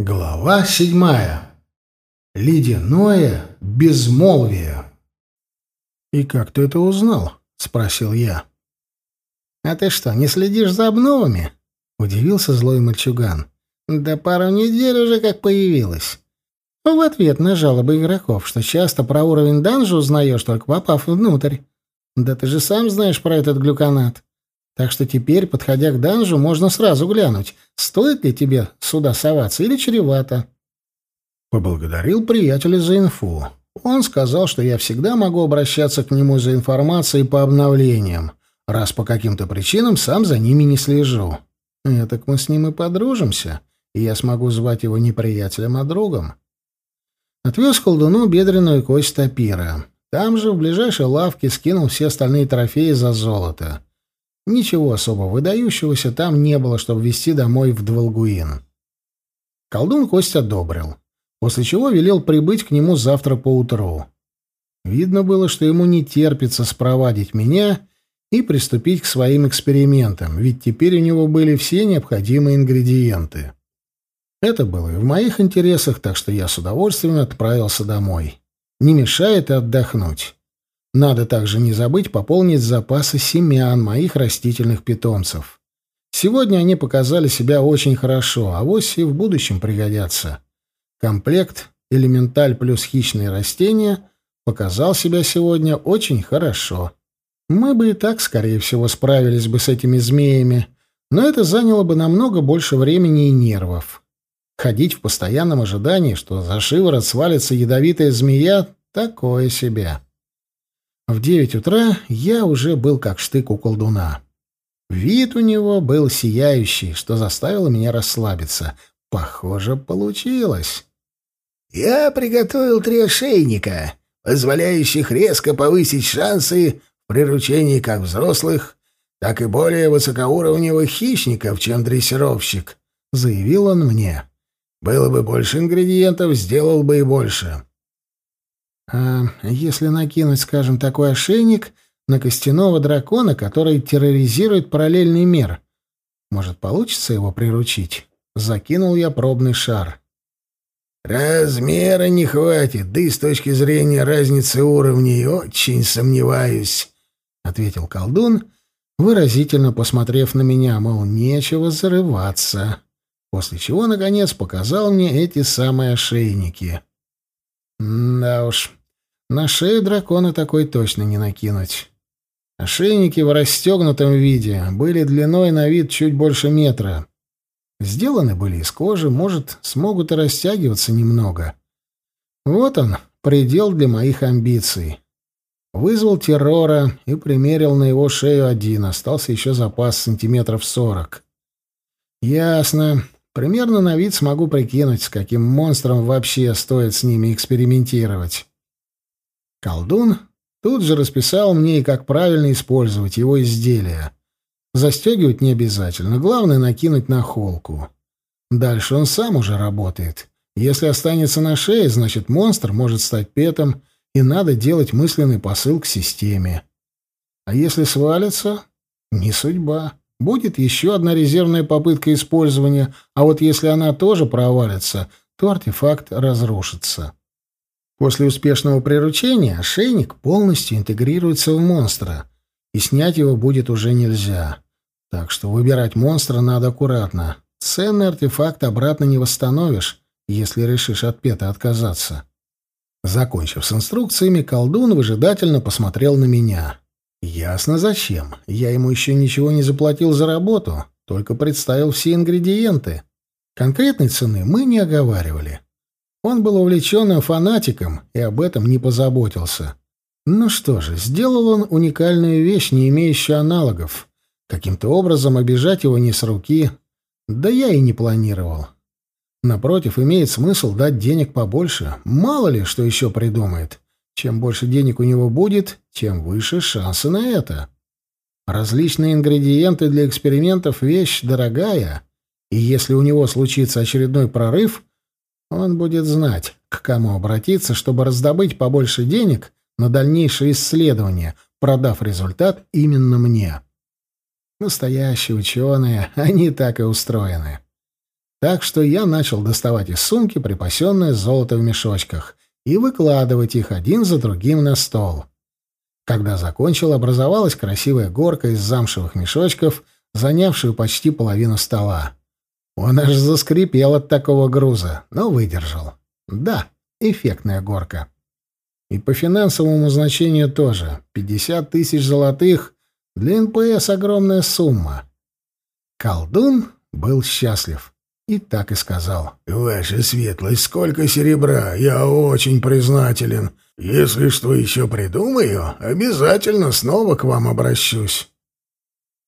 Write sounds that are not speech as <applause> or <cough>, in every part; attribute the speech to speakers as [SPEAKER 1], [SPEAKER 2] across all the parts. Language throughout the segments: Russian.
[SPEAKER 1] Глава седьмая. Ледяное безмолвие. «И как ты это узнал?» — спросил я.
[SPEAKER 2] «А ты что, не следишь за обновами?» — удивился злой мальчуган. «Да пару недель уже как появилась. В ответ на жалобы игроков, что часто про уровень данжа узнаешь, только попав внутрь. Да ты же сам знаешь про этот глюконат. Так что теперь, подходя к данжу, можно сразу глянуть, стоит ли тебе сюда соваться или чревато.
[SPEAKER 1] Поблагодарил приятеля за инфу. Он сказал, что я всегда могу обращаться к нему за информацией по обновлениям, раз по каким-то причинам сам за ними не слежу. И так мы с ним и подружимся, и я смогу звать его не приятелем, а другом. Отвез колдуну бедренную кость тапира. Там же, в ближайшей лавке, скинул все остальные трофеи за золото. Ничего особо выдающегося там не было, чтобы везти домой в Дволгуин. Колдун кость одобрил, после чего велел прибыть к нему завтра поутру. Видно было, что ему не терпится спровадить меня и приступить к своим экспериментам, ведь теперь у него были все необходимые ингредиенты. Это было и в моих интересах, так что я с удовольствием отправился домой. Не мешает и отдохнуть. Надо также не забыть пополнить запасы семян моих растительных питомцев. Сегодня они показали себя очень хорошо, а вось и в будущем пригодятся. Комплект «Элементаль плюс хищные растения» показал себя сегодня очень хорошо. Мы бы и так, скорее всего, справились бы с этими змеями, но это заняло бы намного больше времени и нервов. Ходить в постоянном ожидании, что за шиворот свалится ядовитая змея, такое себе. В девять утра я уже был как штык у колдуна. Вид у него был сияющий, что заставило меня расслабиться. Похоже, получилось.
[SPEAKER 3] «Я приготовил три ошейника, позволяющих резко повысить шансы в приручении как взрослых, так и более высокоуровневых хищников, чем дрессировщик», — заявил он мне. «Было бы больше ингредиентов, сделал бы и больше».
[SPEAKER 2] А если накинуть, скажем, такой ошейник на костяного дракона, который терроризирует параллельный мир, может, получится его приручить? Закинул я пробный шар.
[SPEAKER 3] Размера не хватит, да и с точки зрения разницы уровней очень сомневаюсь, ответил колдун, выразительно посмотрев на меня, мол, нечего зарываться. После чего наконец показал мне эти самые ошейники. Да уж, на шею дракона такой точно не накинуть. Ошейники в расстегнутом виде были длиной на вид чуть больше метра. Сделаны были из кожи, может, смогут и растягиваться немного. Вот он, предел для моих амбиций. Вызвал террора и примерил на его шею один, остался еще запас сантиметров сорок. Ясно. Примерно на вид смогу прикинуть, с каким монстром вообще стоит с ними экспериментировать. Колдун тут же расписал мне, как правильно использовать его изделия. Застегивать не обязательно, главное накинуть на холку. Дальше он сам уже работает. Если останется на шее, значит монстр может стать петом, и надо делать мысленный посыл к системе. А если свалится, не судьба. Будет еще одна резервная попытка использования, а вот если она тоже провалится, то артефакт разрушится. После успешного приручения ошейник полностью интегрируется в монстра, и снять его будет уже нельзя. Так что выбирать монстра надо аккуратно. Ценный артефакт обратно не восстановишь, если решишь от пета отказаться. Закончив с инструкциями, колдун выжидательно посмотрел на меня. Ясно зачем. Я ему еще ничего не заплатил за работу, только представил все ингредиенты. Конкретной цены мы не оговаривали. Он был увлеченным фанатиком и об этом не позаботился. Ну что же, сделал он уникальную вещь, не имеющую аналогов. Каким-то образом обижать его не с руки. Да я и не планировал. Напротив, имеет смысл дать денег побольше. Мало ли, что еще придумает. Чем больше денег у него будет, тем выше шансы на это. Различные ингредиенты для экспериментов — вещь дорогая, и если у него случится очередной прорыв, он будет знать, к кому обратиться, чтобы раздобыть побольше денег на дальнейшие исследования, продав результат именно мне. Настоящие ученые, <laughs> они так и устроены.
[SPEAKER 1] Так что я начал доставать из сумки припасенное золото в мешочках и выкладывать их один за другим на стол. Когда закончил, образовалась красивая горка из замшевых мешочков, занявшую почти половину стола. Он аж заскрипел от такого груза, но выдержал. Да, эффектная горка. И по финансовому значению тоже. 50 тысяч золотых для НПС огромная сумма. Колдун был счастлив. И так и сказал.
[SPEAKER 3] «Ваша светлость, сколько серебра! Я очень признателен. Если что еще придумаю, обязательно снова к вам обращусь».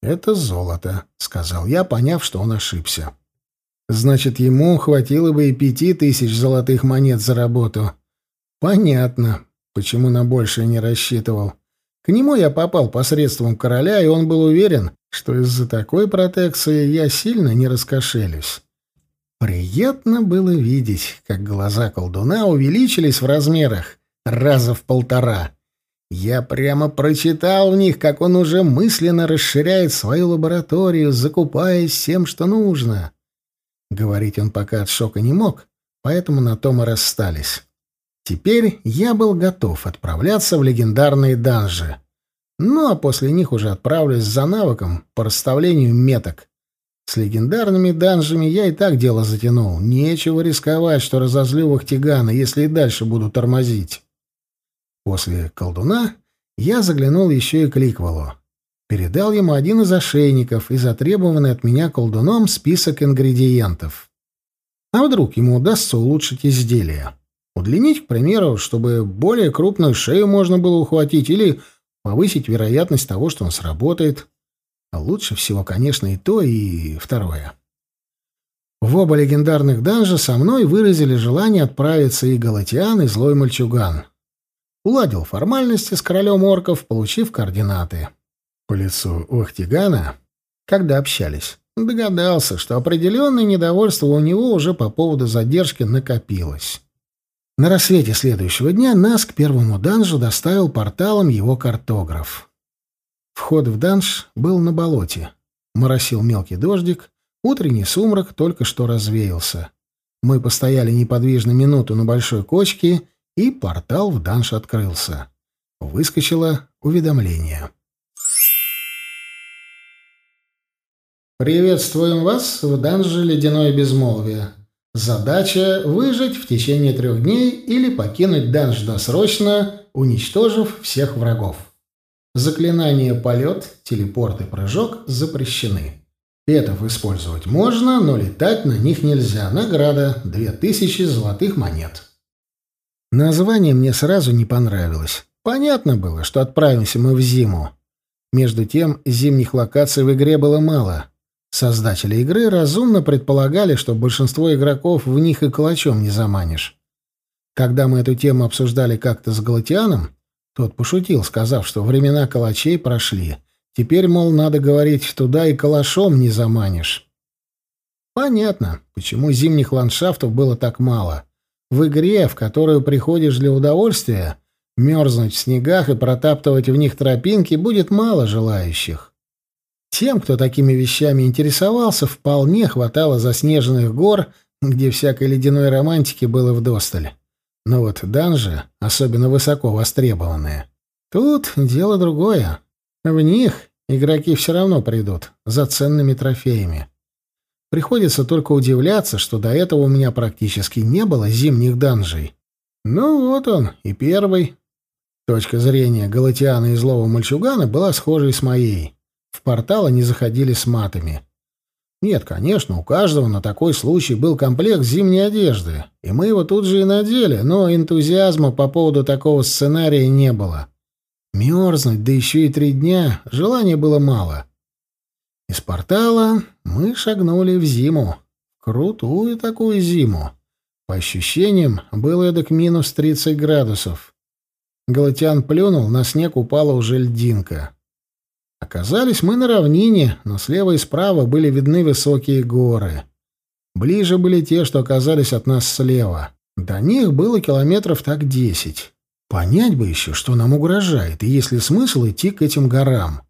[SPEAKER 1] «Это золото», — сказал я, поняв, что он ошибся. «Значит, ему хватило бы и пяти тысяч золотых монет за работу. Понятно, почему на большее не рассчитывал. К нему я попал посредством короля, и он был уверен, что из-за такой протекции я сильно не раскошелюсь. Приятно было видеть, как глаза колдуна увеличились в размерах раза в полтора. Я прямо прочитал в них, как он уже мысленно расширяет свою лабораторию, закупаясь всем, что нужно. Говорить он пока от шока не мог, поэтому на том и расстались. Теперь я был готов отправляться в легендарные данжи. Ну а после них уже отправлюсь за навыком по расставлению меток. С легендарными данжами я и так дело затянул. Нечего рисковать, что разозлю Вахтигана, если и дальше буду тормозить. После колдуна я заглянул еще и к Ликвалу. Передал ему один из ошейников и затребованный от меня колдуном список ингредиентов. А вдруг ему удастся улучшить изделие? Удлинить, к примеру, чтобы более крупную шею можно было ухватить, или повысить вероятность того, что он сработает. А лучше всего, конечно, и то, и второе. В оба легендарных данжа со мной выразили желание отправиться и Галатиан, и Злой Мальчуган. Уладил формальности с королем орков, получив координаты. По лицу Охтигана, когда общались, догадался, что определенное недовольство у него уже по поводу задержки накопилось. На рассвете следующего дня нас к первому данжу доставил порталом его картограф. Вход в данж был на болоте. Моросил мелкий дождик, утренний сумрак только что развеялся. Мы постояли неподвижно минуту на большой кочке, и портал в данж открылся. Выскочило уведомление. «Приветствуем вас в данже «Ледяное безмолвие». Задача — выжить в течение трех дней или покинуть данж досрочно, уничтожив всех врагов. Заклинания «Полет», «Телепорт» и «Прыжок» запрещены. Петов использовать можно, но летать на них нельзя. Награда — две тысячи золотых монет. Название мне сразу не понравилось. Понятно было, что отправимся мы в зиму. Между тем, зимних локаций в игре было мало. Создатели игры разумно предполагали, что большинство игроков в них и калачом не заманишь. Когда мы эту тему обсуждали как-то с Галатианом, тот пошутил, сказав, что времена калачей прошли. Теперь, мол, надо говорить, туда и калашом не заманишь. Понятно, почему зимних ландшафтов было так мало. В игре, в которую приходишь для удовольствия, мерзнуть в снегах и протаптывать в них тропинки будет мало желающих. Тем, кто такими вещами интересовался, вполне хватало заснеженных гор, где всякой ледяной романтики было вдосталь. Но вот данжи, особенно высоко востребованные, тут дело другое. В них игроки все равно придут за ценными трофеями. Приходится только удивляться, что до этого у меня практически не было зимних данжей. Ну вот он, и первый. Точка зрения Галатиана и злого мальчугана была схожей с моей. В портал они заходили с матами. Нет, конечно, у каждого на такой случай был комплект зимней одежды, и мы его тут же и надели, но энтузиазма по поводу такого сценария не было. Мерзнуть, да еще и три дня, желания было мало. Из портала мы шагнули в зиму. Крутую такую зиму. По ощущениям, было эдак минус 30 градусов. Галатян плюнул, на снег упала уже льдинка. Оказались мы на равнине, но слева и справа были видны высокие горы. Ближе были те, что оказались от нас слева. До них было километров так десять. Понять бы еще, что нам угрожает, и есть ли смысл идти к этим горам.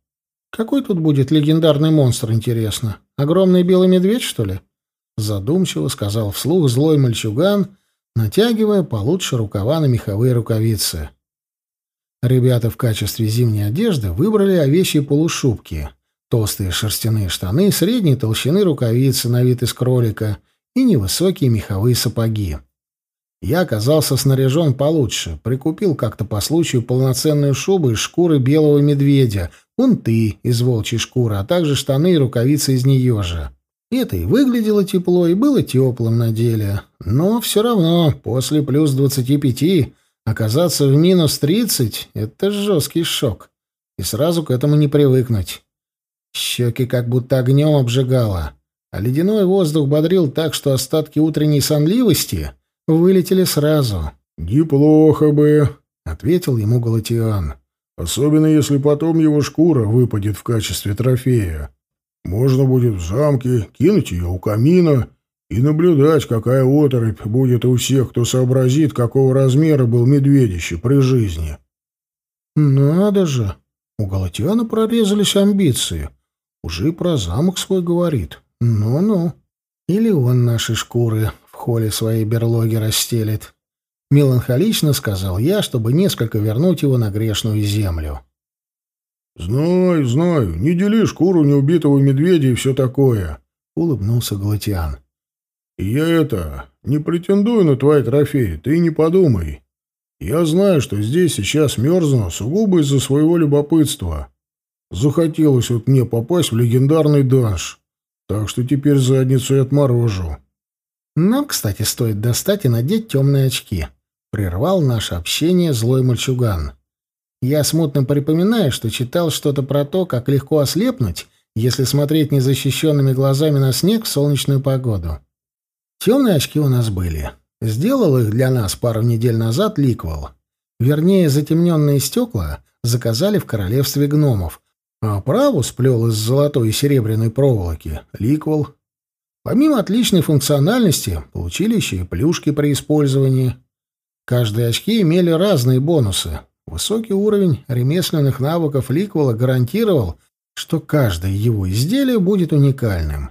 [SPEAKER 1] Какой тут будет легендарный монстр, интересно? Огромный белый медведь, что ли? — задумчиво сказал вслух злой мальчуган, натягивая получше рукава на меховые рукавицы. Ребята в качестве зимней одежды выбрали овечьи полушубки, толстые шерстяные штаны, средней толщины рукавицы на вид из кролика и невысокие меховые сапоги. Я оказался снаряжен получше, прикупил как-то по случаю полноценную шубу из шкуры белого медведя, унты из волчьей шкуры, а также штаны и рукавицы из нее же. Это и выглядело тепло, и было теплым на деле. Но все равно, после плюс двадцати пяти оказаться в минус тридцать — это жесткий шок. И сразу к этому не привыкнуть. Щеки как будто огнем обжигало, а ледяной воздух бодрил так, что остатки утренней сонливости — вылетели сразу.
[SPEAKER 3] «Неплохо бы», —
[SPEAKER 1] ответил ему Галатиан.
[SPEAKER 3] «Особенно если потом его шкура выпадет в качестве трофея. Можно будет в замке кинуть ее у камина и наблюдать, какая оторопь будет у всех, кто сообразит, какого размера был медведище при жизни».
[SPEAKER 1] «Надо же! У Галатиана прорезались амбиции. Уже и про замок свой говорит. Ну-ну. Или он наши шкуры холле своей берлоги расстелит. Меланхолично сказал я, чтобы несколько вернуть его на грешную землю.
[SPEAKER 3] «Знаю, знаю, не дели шкуру неубитого медведя и все такое», — улыбнулся Галатиан. «И я это, не претендую на твои трофеи, ты не подумай. Я знаю, что здесь сейчас мерзну сугубо из-за своего любопытства. Захотелось вот мне попасть в легендарный данж, так что теперь задницу и отморожу».
[SPEAKER 1] Нам, кстати, стоит достать и надеть темные очки. Прервал наше общение злой мальчуган. Я смутно припоминаю, что читал что-то про то, как легко ослепнуть, если смотреть незащищенными глазами на снег в солнечную погоду. Темные очки у нас были. Сделал их для нас пару недель назад Ликвал. Вернее, затемненные стекла заказали в королевстве гномов, а оправу сплел из золотой и серебряной проволоки Ликвал Помимо отличной функциональности, получили еще и плюшки при использовании. Каждые очки имели разные бонусы. Высокий уровень ремесленных навыков Ликвела гарантировал, что каждое его изделие будет уникальным.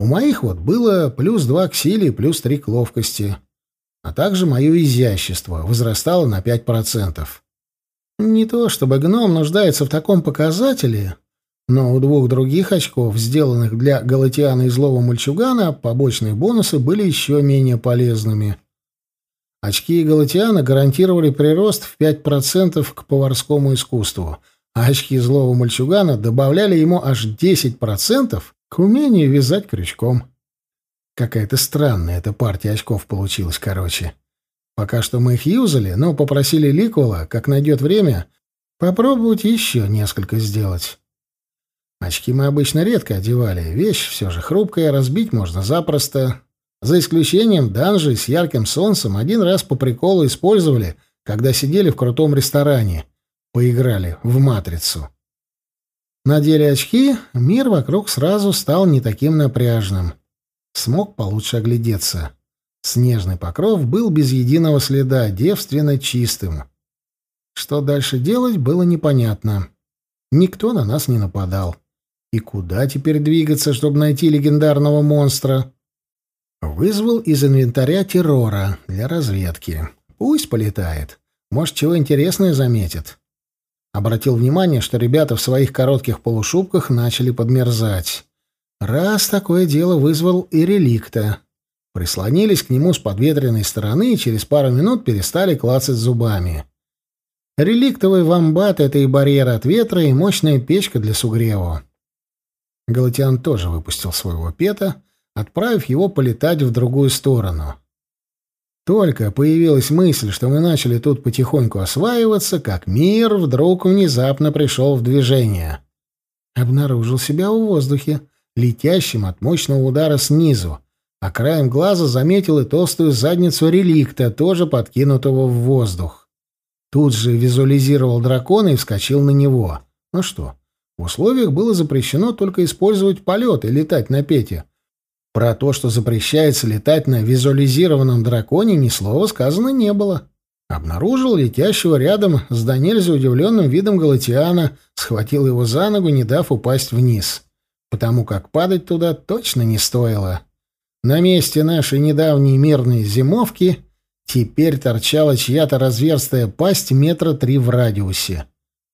[SPEAKER 1] У моих вот было плюс два к силе и плюс три к ловкости, а также мое изящество возрастало на 5%. Не то чтобы гном нуждается в таком показателе, но у двух других очков, сделанных для Галатиана и злого мальчугана, побочные бонусы были еще менее полезными. Очки Галатиана гарантировали прирост в 5% к поварскому искусству, а очки злого мальчугана добавляли ему аж 10% к умению вязать крючком. Какая-то странная эта партия очков получилась, короче. Пока что мы их юзали, но попросили Ликула, как найдет время, попробовать еще несколько сделать. Очки мы обычно редко одевали. Вещь все же хрупкая, разбить можно запросто. За исключением данжей с ярким солнцем один раз по приколу использовали, когда сидели в крутом ресторане. Поиграли в «Матрицу». Надели очки, мир вокруг сразу стал не таким напряжным. Смог получше оглядеться. Снежный покров был без единого следа, девственно чистым. Что дальше делать, было непонятно. Никто на нас не нападал. И куда теперь двигаться, чтобы найти легендарного монстра? Вызвал из инвентаря террора для разведки. Пусть полетает. Может, чего интересное заметит. Обратил внимание, что ребята в своих коротких полушубках начали подмерзать. Раз такое дело вызвал и реликта. Прислонились к нему с подветренной стороны и через пару минут перестали клацать зубами. Реликтовый вамбат — это и барьер от ветра, и мощная печка для сугрева. Галатиан тоже выпустил своего пета, отправив его полетать в другую сторону. Только появилась мысль, что мы начали тут потихоньку осваиваться, как мир вдруг внезапно пришел в движение. Обнаружил себя в воздухе, летящим от мощного удара снизу, а краем глаза заметил и толстую задницу реликта, тоже подкинутого в воздух. Тут же визуализировал дракона и вскочил на него. Ну что, в условиях было запрещено только использовать полет и летать на пете. Про то, что запрещается летать на визуализированном драконе, ни слова сказано не было. Обнаружил летящего рядом с Даниэльза удивленным видом Галатиана, схватил его за ногу, не дав упасть вниз. Потому как падать туда точно не стоило. На месте нашей недавней мирной зимовки теперь торчала чья-то разверстая пасть метра три в радиусе.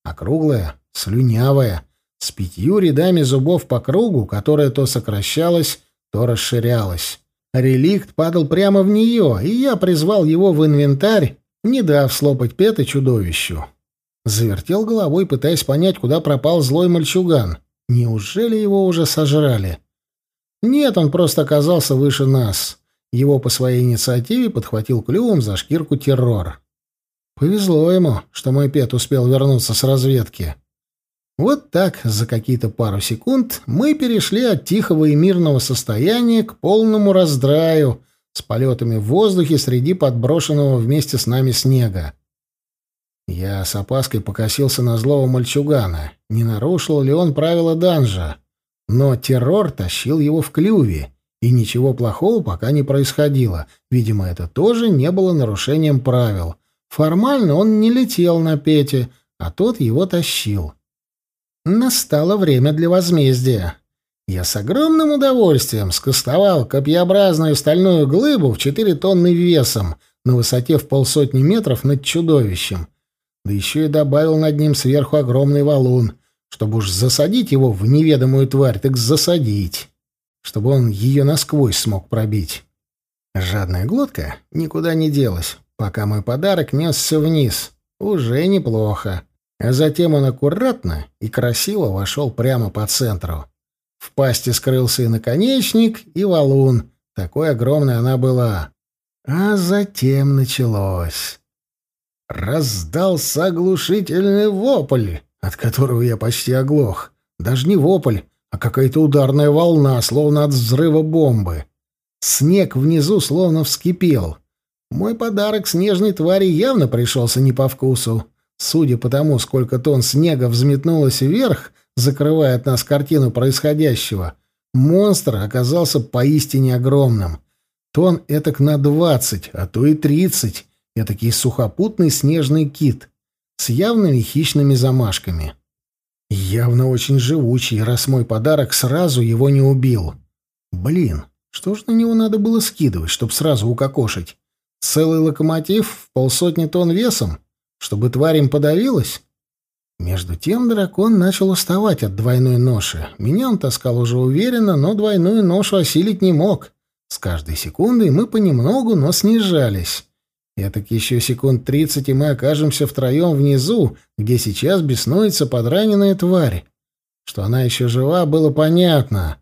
[SPEAKER 1] Округлая, слюнявая, с пятью рядами зубов по кругу, которая то сокращалась, то расширялась. Реликт падал прямо в нее, и я призвал его в инвентарь, не дав слопать петы чудовищу. Завертел головой, пытаясь понять, куда пропал злой мальчуган. Неужели его уже сожрали? Нет, он просто оказался выше нас. Его по своей инициативе подхватил клювом за шкирку террор. Повезло ему, что мой пет успел вернуться с разведки. Вот так, за какие-то пару секунд, мы перешли от тихого и мирного состояния к полному раздраю с полетами в воздухе среди подброшенного вместе с нами снега. Я с опаской покосился на злого мальчугана, не нарушил ли он правила данжа. Но террор тащил его в клюве, и ничего плохого пока не происходило. Видимо, это тоже не было нарушением правил. Формально он не летел на Пете, а тот его тащил. Настало время для возмездия. Я с огромным удовольствием скостовал копьеобразную стальную глыбу в четыре тонны весом на высоте в полсотни метров над чудовищем. Да еще и добавил над ним сверху огромный валун, чтобы уж засадить его в неведомую тварь, так засадить, чтобы он ее насквозь смог пробить. Жадная глотка никуда не делась, пока мой подарок несся вниз. Уже неплохо. А затем он аккуратно и красиво вошел прямо по центру. В пасти скрылся и наконечник, и валун. Такой огромной она была. А затем началось. Раздался оглушительный вопль, от которого я почти оглох. Даже не вопль, а какая-то ударная волна, словно от взрыва бомбы. Снег внизу словно вскипел. Мой подарок снежной твари явно пришелся не по вкусу. Судя по тому, сколько тонн снега взметнулось вверх, закрывая от нас картину происходящего, монстр оказался поистине огромным. Тон этак на двадцать, а то и тридцать, этакий сухопутный снежный кит с явными хищными замашками. Явно очень живучий, раз мой подарок сразу его не убил. Блин, что ж на него надо было скидывать, чтоб сразу укокошить? Целый локомотив в полсотни тонн весом? Чтобы тварь им подавилась? Между тем дракон начал уставать от двойной ноши. Меня он таскал уже уверенно, но двойную ношу осилить не мог. С каждой секундой мы понемногу, но снижались. Я так еще секунд тридцать, и мы окажемся втроем внизу, где сейчас беснуется подраненная тварь. Что она еще жива, было понятно.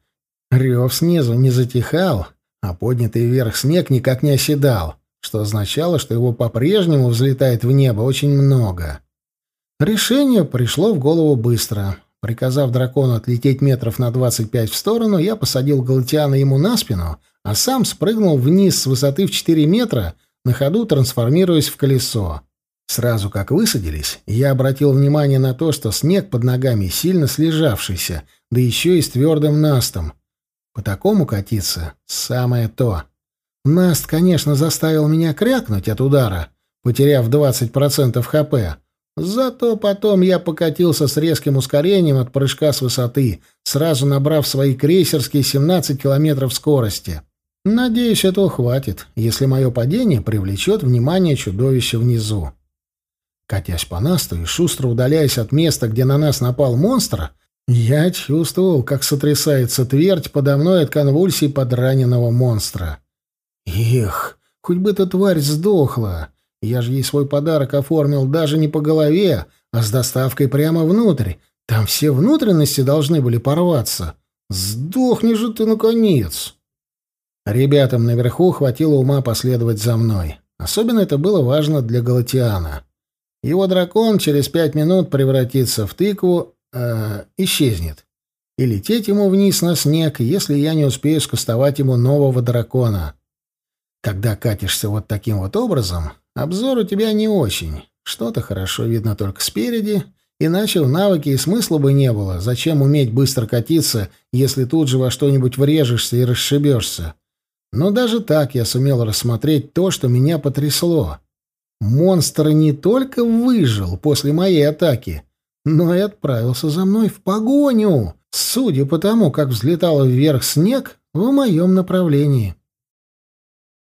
[SPEAKER 1] Рев снизу не затихал, а поднятый вверх снег никак не оседал что означало, что его по-прежнему взлетает в небо очень много. Решение пришло в голову быстро. Приказав дракону отлететь метров на 25 в сторону, я посадил Галатиана ему на спину, а сам спрыгнул вниз с высоты в 4 метра, на ходу трансформируясь в колесо. Сразу как высадились, я обратил внимание на то, что снег под ногами сильно слежавшийся, да еще и с твердым настом. По такому катиться — самое то. Наст, конечно, заставил меня крякнуть от удара, потеряв 20% ХП. Зато потом я покатился с резким ускорением от прыжка с высоты, сразу набрав свои крейсерские 17 километров скорости. Надеюсь, этого хватит, если мое падение привлечет внимание чудовища внизу. Катясь по насту и шустро удаляясь от места, где на нас напал монстр, я чувствовал, как сотрясается твердь подо мной от конвульсий подраненного монстра. Эх, хоть бы эта тварь сдохла. Я же ей свой подарок оформил даже не по голове, а с доставкой прямо внутрь. Там все внутренности должны были порваться. Сдохни же ты, наконец!» Ребятам наверху хватило ума последовать за мной. Особенно это было важно для Галатиана. Его дракон через пять минут превратится в тыкву, э, исчезнет. И лететь ему вниз на снег, если я не успею скостовать ему нового дракона. Когда катишься вот таким вот образом, обзор у тебя не очень. Что-то хорошо видно только спереди, иначе в навыке и смысла бы не было. Зачем уметь быстро катиться, если тут же во что-нибудь врежешься и расшибешься? Но даже так я сумел рассмотреть то, что меня потрясло. Монстр не только выжил после моей атаки, но и отправился за мной в погоню. Судя по тому, как взлетал вверх снег, в моем направлении.